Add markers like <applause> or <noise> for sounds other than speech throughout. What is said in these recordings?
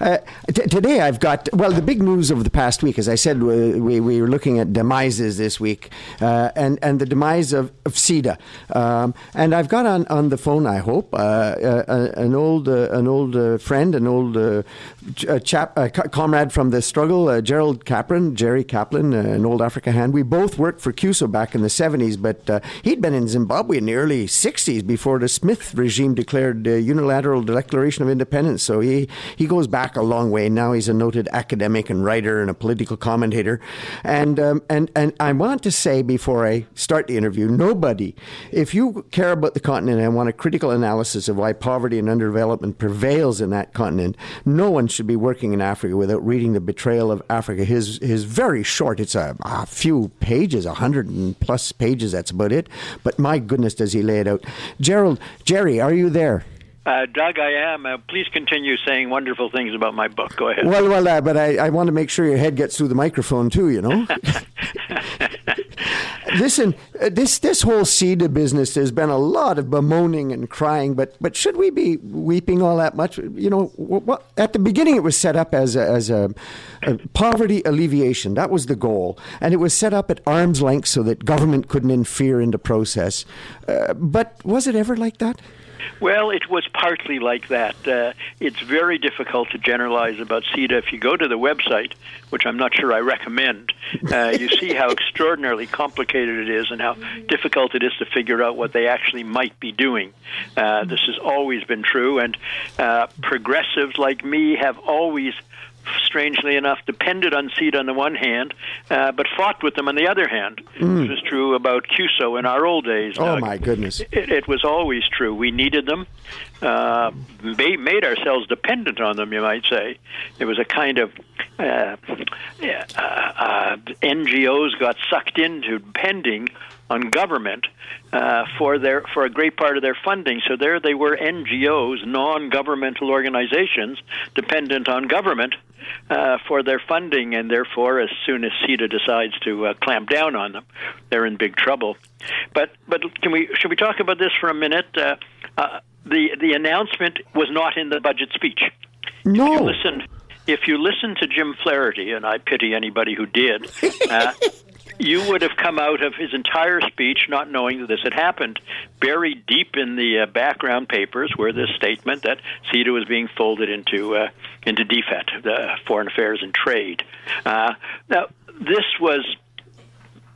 Uh, t- today I've got, well, the big news of the past week, as I said, we, we were looking at demises this week uh, and, and the demise of, of CIDA. Um, and I've got on, on the phone, I hope, uh, uh an old, uh, an old uh, friend, an old chap, comrade from the struggle, Gerald Caplan, Jerry Caplan, an old Africa hand. We both worked for CUSO back in the 70s, but he'd been in Zimbabwe in the early 60s before the Smith regime declared unilateral declaration of independence. So he, he goes back a long way. Now he's a noted academic and writer and a political commentator. And, um, and, and I want to say before I start the interview nobody, if you care about the continent and want a critical analysis of why poverty and underdevelopment prevails in that continent, no one should be working in Africa without reading The Betrayal of Africa. His, his very short, it's a, a few pages, a hundred and plus pages, that's about it. But my goodness, does he lay it out. Gerald, Jerry, are you there? Uh, Doug, I am. Uh, please continue saying wonderful things about my book. Go ahead. Well, well, uh, but I, I want to make sure your head gets through the microphone too. You know. <laughs> <laughs> Listen, uh, this this whole CIDA business. There's been a lot of bemoaning and crying, but but should we be weeping all that much? You know, what, what, at the beginning it was set up as a, as a, a poverty alleviation. That was the goal, and it was set up at arm's length so that government couldn't interfere in the process. Uh, but was it ever like that? Well, it was partly like that. Uh, it's very difficult to generalize about CIDA. If you go to the website, which I'm not sure I recommend, uh, you <laughs> see how extraordinarily complicated it is and how difficult it is to figure out what they actually might be doing. Uh, this has always been true, and uh, progressives like me have always strangely enough, depended on CIDA on the one hand, uh, but fought with them on the other hand. Mm. This was true about CUSO in our old days. Oh, my goodness. It, it, was always true. We needed them, uh, made ourselves dependent on them, you might say. It was a kind of uh, uh, uh NGOs got sucked into depending on government uh, for their for a great part of their funding. So there they were NGOs, non-governmental organizations, dependent on government uh, for their funding, and therefore, as soon as CIDA decides to clamp down on them, they're in big trouble. But but can we should we talk about this for a minute? Uh, uh, the the announcement was not in the budget speech. No. If you listen, if you listen to Jim Flaherty, and I pity anybody who did, <laughs> uh, you would have come out of his entire speech not knowing that this had happened. Buried deep in the uh, background papers were this statement that CIDA was being folded into uh, into DFAT, the Foreign Affairs and Trade. Uh, now, this was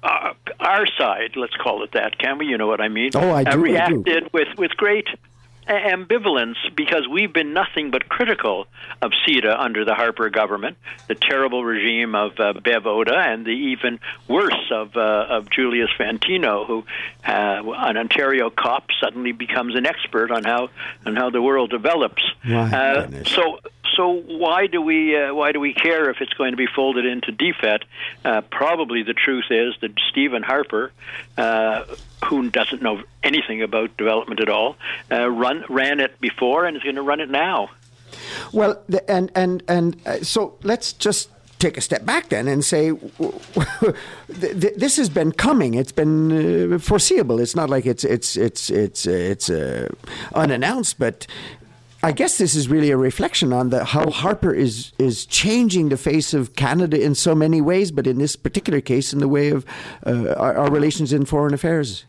uh, our side, let's call it that, can we? You know what I mean? Oh, I do. Uh, reacted I do. with with great ambivalence because we've been nothing but critical of CIDA under the Harper government, the terrible regime of uh, Bev Oda, and the even worse of uh, of Julius Fantino, who uh, an Ontario cop suddenly becomes an expert on how on how the world develops. Uh, so so why do we uh, why do we care if it's going to be folded into DFAT? Uh, probably the truth is that Stephen Harper, uh, who doesn't know anything about development at all, uh, run ran it before and is going to run it now. Well, the, and and and uh, so let's just take a step back then and say <laughs> this has been coming. It's been uh, foreseeable. It's not like it's it's it's it's it's uh, unannounced, but I guess this is really a reflection on the, how Harper is is changing the face of Canada in so many ways, but in this particular case, in the way of uh, our, our relations in foreign affairs.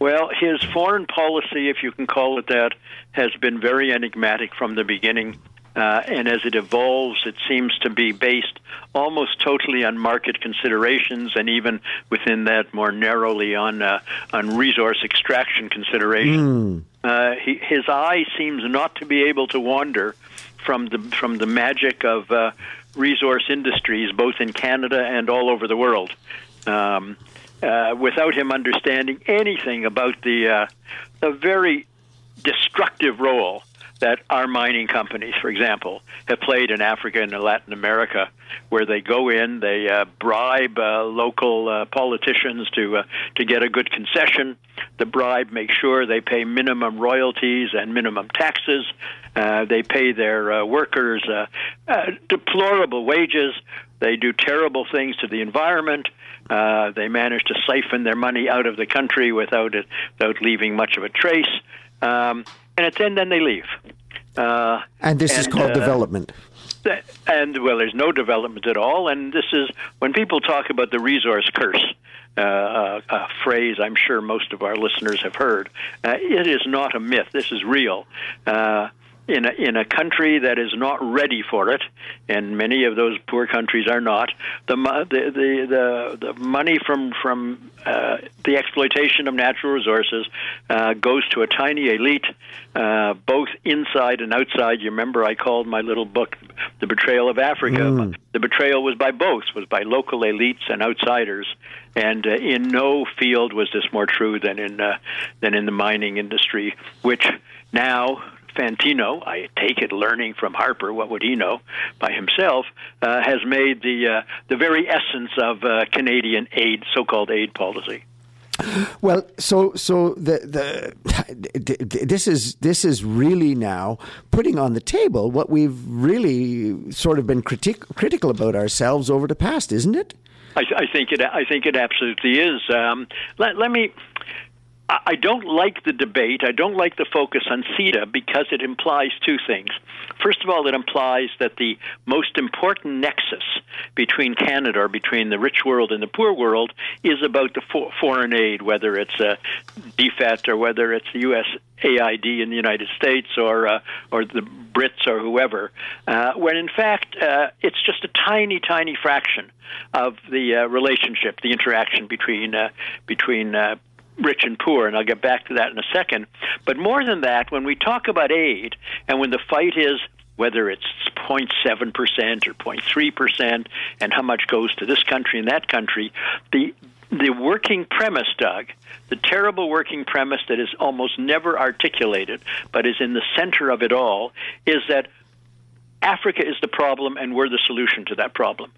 Well, his foreign policy, if you can call it that, has been very enigmatic from the beginning. Uh, and as it evolves, it seems to be based almost totally on market considerations, and even within that, more narrowly on uh, on resource extraction considerations. Mm. Uh, he, his eye seems not to be able to wander from the from the magic of uh, resource industries, both in Canada and all over the world, um, uh, without him understanding anything about the uh, the very destructive role that our mining companies, for example, have played in Africa and in Latin America, where they go in, they uh, bribe uh, local uh, politicians to uh, to get a good concession. The bribe makes sure they pay minimum royalties and minimum taxes. Uh, they pay their uh, workers deplorable wages. They do terrible things to the environment. They manage to siphon their money out of the country without it, without leaving much of a trace. Um, and it's, and then they leave. Uh, and this and, is called uh, development. And well, there's no development at all. And this is when people talk about the resource curse. Uh, a phrase I'm sure most of our listeners have heard. Uh, it is not a myth. This is real. In a, in a country that is not ready for it, and many of those poor countries are not, the the the the, the money from from uh, the exploitation of natural resources uh, goes to a tiny elite, uh, both inside and outside. You remember I called my little book "The Betrayal of Africa." Mm. The betrayal was by both, was by local elites and outsiders, and uh, in no field was this more true than in uh, than in the mining industry, which now Fantino, I take it, learning from Harper, what would he know by himself, uh, has made the uh, the very essence of uh, Canadian aid, so-called aid policy. Well, so so the the <laughs> this is this is really now putting on the table what we've really sort of been critic, critical about ourselves over the past, isn't it? I, I think it. I think it absolutely is. Um, let, let me I don't like the debate. I don't like the focus on CIDA because it implies two things. First of all, it implies that the most important nexus between Canada or between the rich world and the poor world is about the for- foreign aid, whether it's a DFAT or whether it's the U.S. AID in the United States or uh, or the Brits or whoever, uh, when in fact uh, it's just a tiny, tiny fraction of the uh, relationship, the interaction between uh, between uh, rich and poor, and I'll get back to that in a second. But more than that, when we talk about aid and when the fight is whether it's 0.7% or 0.3% and how much goes to this country and that country, the the working premise, Doug, the terrible working premise that is almost never articulated but is in the center of it all, is that Africa is the problem and we're the solution to that problem.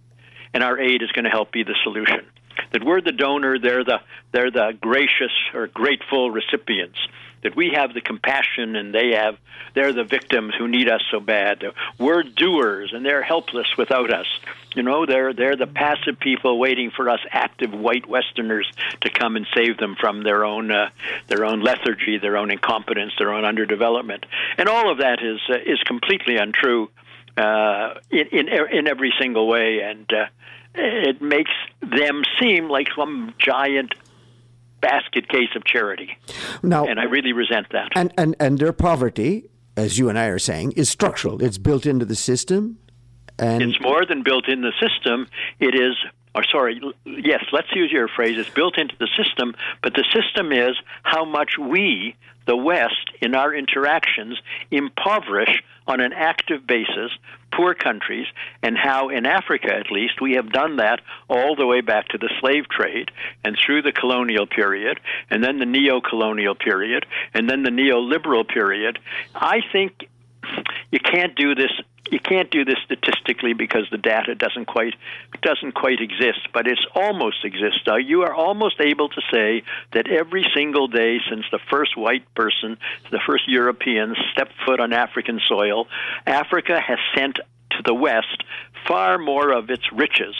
And our aid is going to help be the solution that we're the donor, they're the they're the gracious or grateful recipients. That we have the compassion and they have they're the victims who need us so bad. We're doers and they're helpless without us. You know, they're they're the passive people waiting for us active white Westerners to come and save them from their own uh, their own lethargy, their own incompetence, their own underdevelopment, and all of that is uh, is completely untrue uh, in, in in every single way. And uh, it makes them seem like some giant basket case of charity. Now, and I really resent that. And, and, and their poverty, as you and I are saying, is structural. It's built into the system. And it's more than built in the system. It is or sorry, yes, let's use your phrase, it's built into the system, but the system is how much we, the West, in our interactions, impoverish on an active basis poor countries, and how in Africa, at least, we have done that all the way back to the slave trade and through the colonial period, and then the neo colonial period, and then the neoliberal period. I think you can't do this you can't do this statistically because the data doesn't quite doesn't quite exist, but it's almost exists. You are almost able to say that every single day since the first white person, the first European stepped foot on African soil, Africa has sent to the West far more of its riches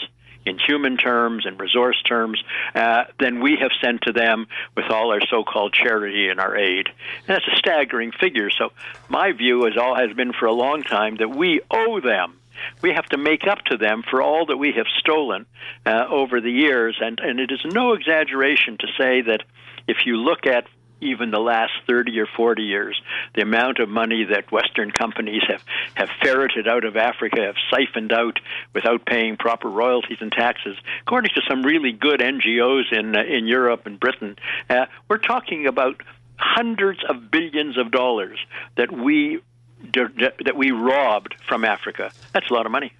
in human terms and resource terms uh, than we have sent to them with all our so-called charity and our aid. And that's a staggering figure. So my view, as all has been for a long time, that we owe them we have to make up to them for all that we have stolen uh, over the years. And, and it is no exaggeration to say that if you look at even the last 30 or 40 years, the amount of money that Western companies have, have ferreted out of Africa, have siphoned out without paying proper royalties and taxes, according to some really good NGOs in, uh, in Europe and Britain, uh, we're talking about hundreds of billions of dollars that we that we robbed from Africa. That's a lot of money.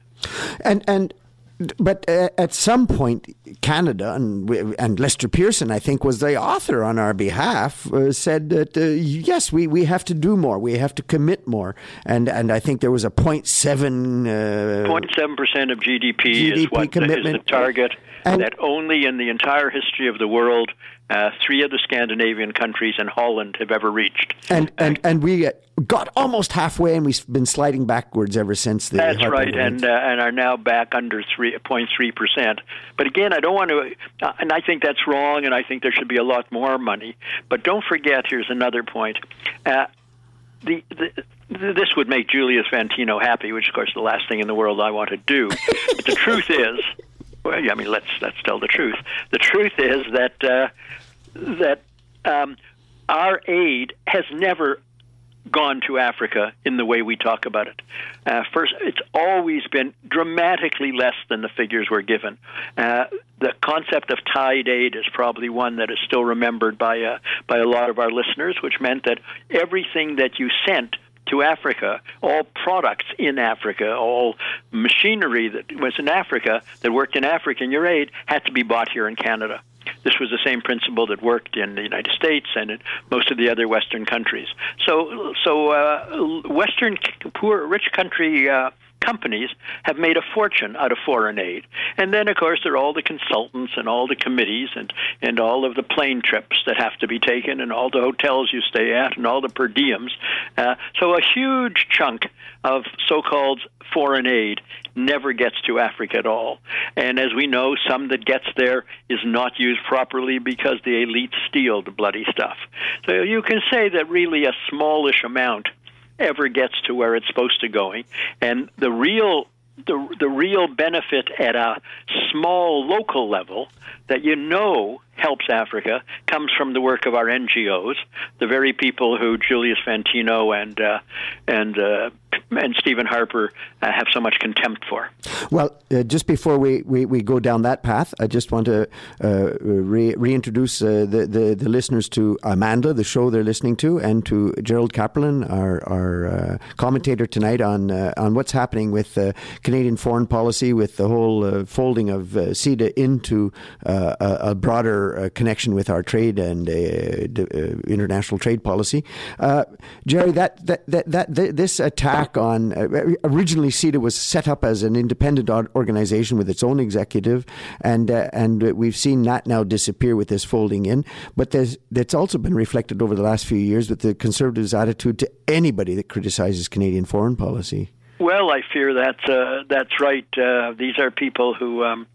And and but uh, at some point, Canada and and Lester Pearson, I think, was the author on our behalf, uh, said that uh, yes, we, we have to do more, we have to commit more, and and I think there was a 0.7 uh, percent of GDP, GDP is what commitment. is the target. And that only in the entire history of the world uh, three of the Scandinavian countries and Holland have ever reached. And and and we got almost halfway, and we've been sliding backwards ever since. The That's right, and uh, and are now back under three point three percent. But again, I don't want to, uh, and I think that's wrong, and I think there should be a lot more money. But don't forget, here's another point: uh, the, the this would make Julius Fantino happy, which of course is the last thing in the world I want to do. but the truth is, well, I mean, let's let's tell the truth. The truth is that uh, that um, our aid has never gone to Africa in the way we talk about it. Uh, first, it's always been dramatically less than the figures we're given. Uh, the concept of tied aid is probably one that is still remembered by uh, by a lot of our listeners, which meant that everything that you sent to Africa, all products in Africa, all machinery that was in Africa that worked in Africa in your aid had to be bought here in Canada. This was the same principle that worked in the United States and in most of the other Western countries. So, so uh, Western poor rich country. Uh, companies have made a fortune out of foreign aid. And then, of course, there are all the consultants and all the committees and, and all of the plane trips that have to be taken and all the hotels you stay at and all the per diems. Uh, so a huge chunk of so called foreign aid never gets to Africa at all. And as we know, some that gets there is not used properly because the elite steal the bloody stuff. So you can say that really a smallish amount ever gets to where it's supposed to going. And the real the the real benefit at a small local level that you know helps Africa comes from the work of our NGOs, the very people who Julius Fantino and uh, and uh, and Stephen Harper uh, have so much contempt for. Well, uh, just before we, we, we go down that path, I just want to uh, re- reintroduce uh, the, the, the listeners to Amandla, the show they're listening to, and to Gerald Caplan, our our commentator tonight on on what's happening with Canadian foreign policy, with the whole folding of CIDA into a, a broader uh, connection with our trade and uh, uh, international trade policy. Jerry, that, that, that, that, this attack on uh, originally CIDA was set up as an independent organization with its own executive, and uh, and we've seen that now disappear with this folding in. But that's also been reflected over the last few years with the conservatives' attitude to anybody that criticizes Canadian foreign policy. Well, I fear that uh, that's right. Uh, these are people who um,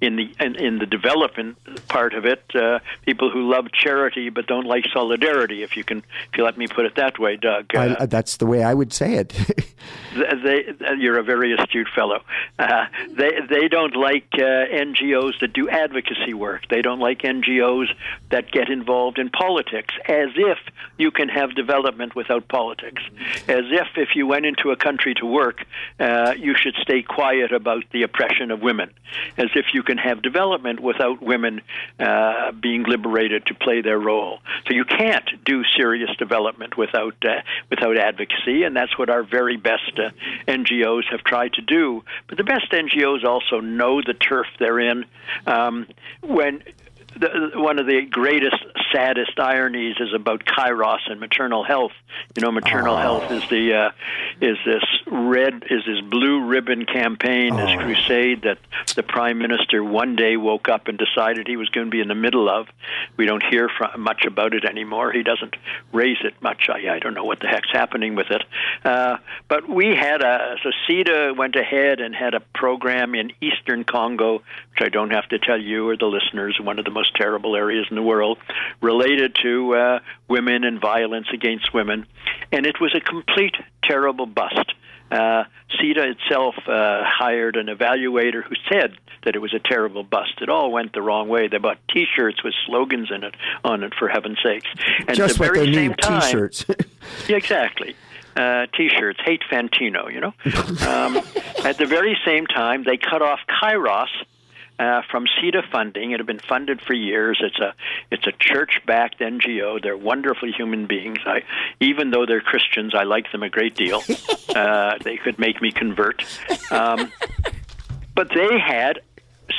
in the in, in the development part of it, uh, people who love charity but don't like solidarity. If you can, if you let me put it that way, Doug. Uh, I, that's the way I would say it. <laughs> they, you're a very astute fellow. Uh, they they don't like uh, NGOs that do advocacy work. They don't like NGOs that get involved in politics, as if you can have development without politics. As if if you went into a country to work, uh, you should stay quiet about the oppression of women. As if you can have development without women uh, being liberated to play their role. So you can't do serious development without uh, without advocacy, and that's what our very best uh, NGOs have tried to do. But the best NGOs also know the turf they're in. Um, when the, one of the greatest, saddest ironies is about Kairos and maternal health. You know, maternal oh. health is the uh, is this red is this blue ribbon campaign, oh. this crusade that the prime minister one day woke up and decided he was going to be in the middle of. We don't hear from, much about it anymore. He doesn't raise it much. I, I don't know what the heck's happening with it. Uh, but we had a so CIDA went ahead and had a program in Eastern Congo, which I don't have to tell you or the listeners, one of the most most terrible areas in the world related to uh, women and violence against women. And it was a complete terrible bust. Uh, CIDA itself uh, hired an evaluator who said that it was a terrible bust. It all went the wrong way. They bought T-shirts with slogans in it on it, for heaven's sakes. And Just at the very they same need, time, T-shirts. <laughs> yeah, exactly. Uh, T-shirts, hate Fantino. You know. <laughs> Um, at the very same time, they cut off Kairos uh, from CIDA funding. It had been funded for years. It's a it's a church-backed NGO. They're wonderfully human beings. I, even though they're Christians, I like them a great deal. <laughs> Uh, they could make me convert. Um, but they had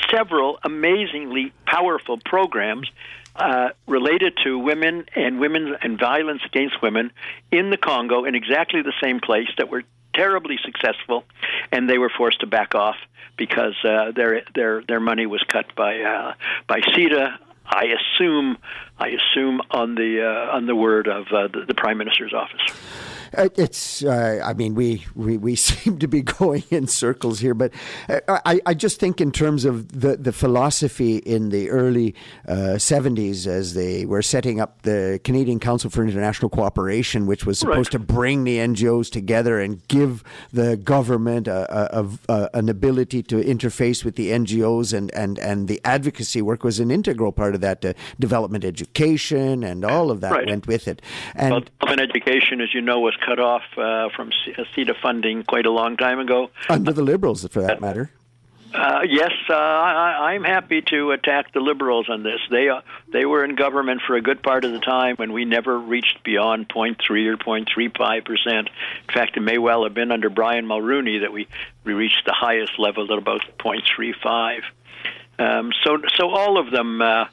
several amazingly powerful programs uh, related to women and women and violence against women in the Congo in exactly the same place that were terribly successful, and they were forced to back off because uh, their their their money was cut by uh, by CIDA. I assume I assume on the uh, on the word of uh, the, the prime minister's office. Uh, it's, uh, I mean, we, we, we <laughs> seem to be going in circles here, but uh, I, I just think in terms of the, the philosophy in the early 70s as they were setting up the Canadian Council for International Cooperation, which was supposed right. to bring the NGOs together and give the government a, a, a, an ability to interface with the NGOs and, and, and the advocacy work was an integral part of that. Uh, development education and all of that right. went with it. And well, development education, as you know, was cut off uh, from CIDA funding quite a long time ago. Under the Liberals, for that matter. Uh, yes, uh, I, I'm happy to attack the liberals on this. They uh, they were in government for a good part of the time when we never reached beyond 0.3 or 0.35 percent. In fact, it may well have been under Brian Mulroney that we we reached the highest level at about 0.35. Um, so so all of them. Uh,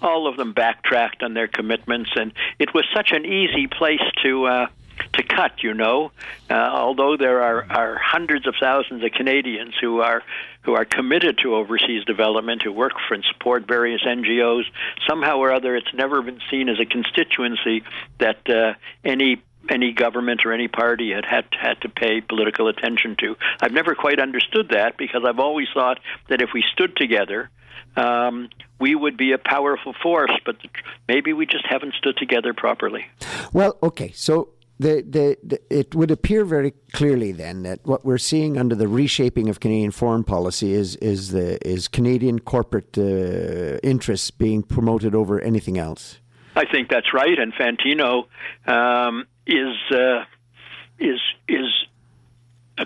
all of them backtracked on their commitments, and it was such an easy place to uh, to cut. You know, uh, although there are, are hundreds of thousands of Canadians who are who are committed to overseas development, who work for and support various NGOs, somehow or other, it's never been seen as a constituency that uh, any any government or any party had had had to pay political attention to. I've never quite understood that because I've always thought that if we stood together, um, we would be a powerful force, but maybe we just haven't stood together properly. Well, okay, so the, the, the, it would appear very clearly then that what we're seeing under the reshaping of Canadian foreign policy is is the is Canadian corporate uh, interests being promoted over anything else. I think that's right, and Fantino um, is uh, is is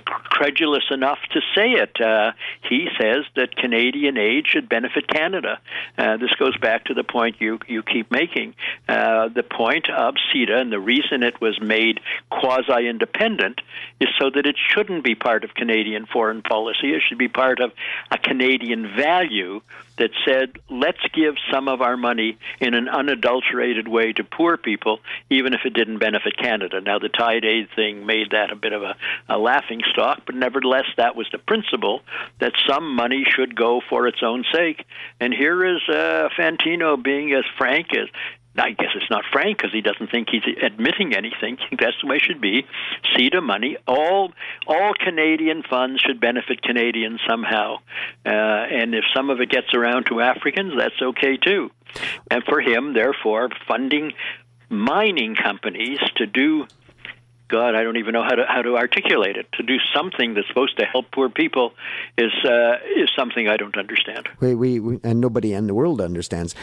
credulous enough to say it. Uh, he says that Canadian aid should benefit Canada. Uh, this goes back to the point you you keep making. Uh, the point of CIDA and the reason it was made quasi independent is so that it shouldn't be part of Canadian foreign policy. It should be part of a Canadian value that said, let's give some of our money in an unadulterated way to poor people, even if it didn't benefit Canada. Now, the Tied Aid thing made that a bit of a, a laughing stock, but nevertheless, that was the principle that some money should go for its own sake. And here is uh, Fantino being as frank as I guess it's not frank because he doesn't think he's admitting anything. <laughs> That's the way it should be. CIDA money, all all Canadian funds should benefit Canadians somehow, uh, and if some of it gets around to Africans, that's okay too. And for him, therefore, funding mining companies to do God, I don't even know how to how to articulate it. To do something that's supposed to help poor people is uh, is something I don't understand. We, we, we, and nobody in the world understands.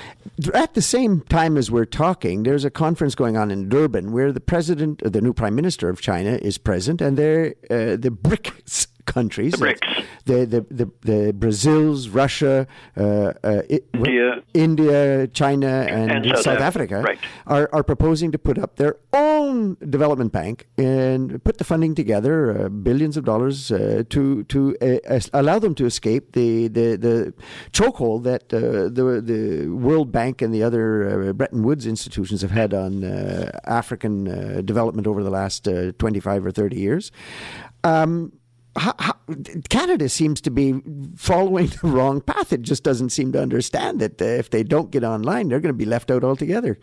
At the same time as we're talking, there's a conference going on in Durban where the president, the new prime minister of China, is present, and they're uh, the BRICS <laughs> countries. The BRICS. The, the, the, the Brazils, Russia, uh, uh, India, India, China, and, and South, South, Africa right. are, are proposing to put up their own development bank and put the funding together, uh, billions of dollars, uh, to to uh, allow them to escape the the, the chokehold that uh, the the World Bank and the other Bretton Woods institutions have had on African development over the last 25 or 30 years. Um, how, how, Canada seems to be following <laughs> the wrong path. It just doesn't seem to understand that uh, if they don't get online, they're going to be left out altogether.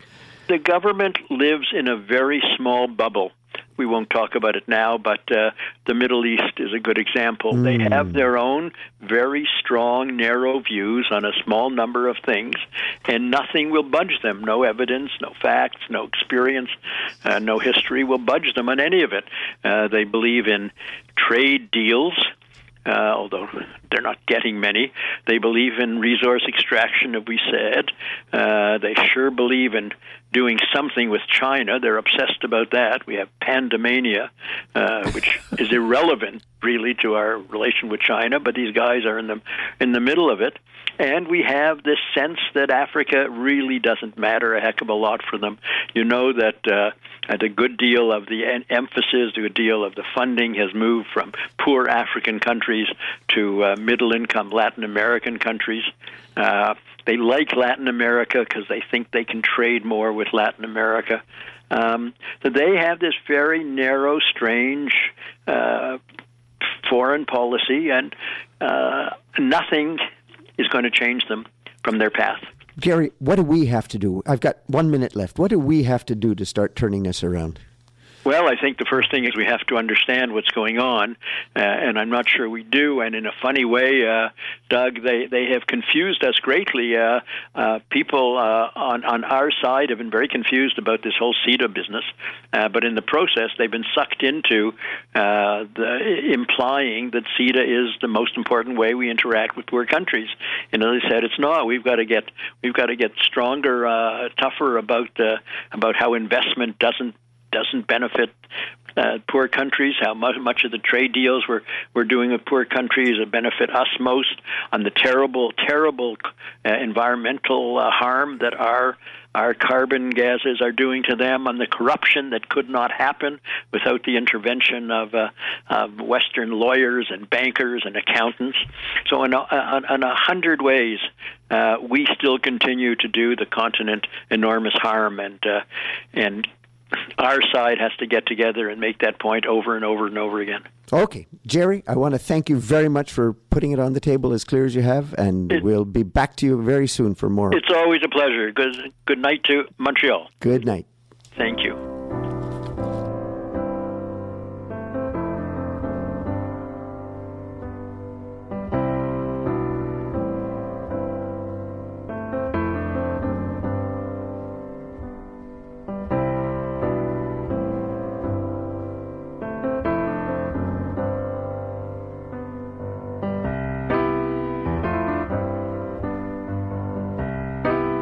The government lives in a very small bubble. We won't talk about it now, but uh, the Middle East is a good example. Mm. They hmm. have their own very strong, narrow views on a small number of things, and nothing will budge them. No evidence, no facts, no experience, uh, no history will budge them on any of it. Uh, they believe in trade deals. Uh, although they're not getting many. They believe in resource extraction, as we said. Uh, they sure believe in doing something with China. They're obsessed about that. We have pandamania, uh, which is <laughs> irrelevant really to our relation with China, but these guys are in the in the middle of it. And we have this sense that Africa really doesn't matter a heck of a lot for them. You know that uh, a good deal of the emphasis, a good deal of the funding has moved from poor African countries to uh, middle income Latin American countries. Uh, they like Latin America because they think they can trade more with Latin America. Um, so they have this very narrow, strange uh, foreign policy, and uh, nothing is going to change them from their path. Gary, what do we have to do? I've got one minute left. What do we have to do to start turning this around? Well, I think the first thing is we have to understand what's going on, uh, and I'm not sure we do. And in a funny way, uh, Doug, they, they have confused us greatly. Uh, uh, people uh, on on our side have been very confused about this whole CIDA business, uh, but in the process, they've been sucked into the, implying that CIDA is the most important way we interact with poor countries. And as I said, it's not. We've got to get we've got to get stronger, tougher about about how investment doesn't doesn't benefit uh, poor countries, how much, much of the trade deals we're, we're doing with poor countries that benefit us most, on the terrible, terrible uh, environmental uh, harm that our our carbon gases are doing to them, on the corruption that could not happen without the intervention of, uh, of Western lawyers and bankers and accountants. So, in a, in a hundred ways, uh, we still continue to do the continent enormous harm, and uh, and our side has to get together and make that point over and over and over again. Okay, Jerry, I want to thank you very much for putting it on the table as clear as you have, and it, we'll be back to you very soon for more. It's always a pleasure. Good, good night to Montreal. Good night. Thank you.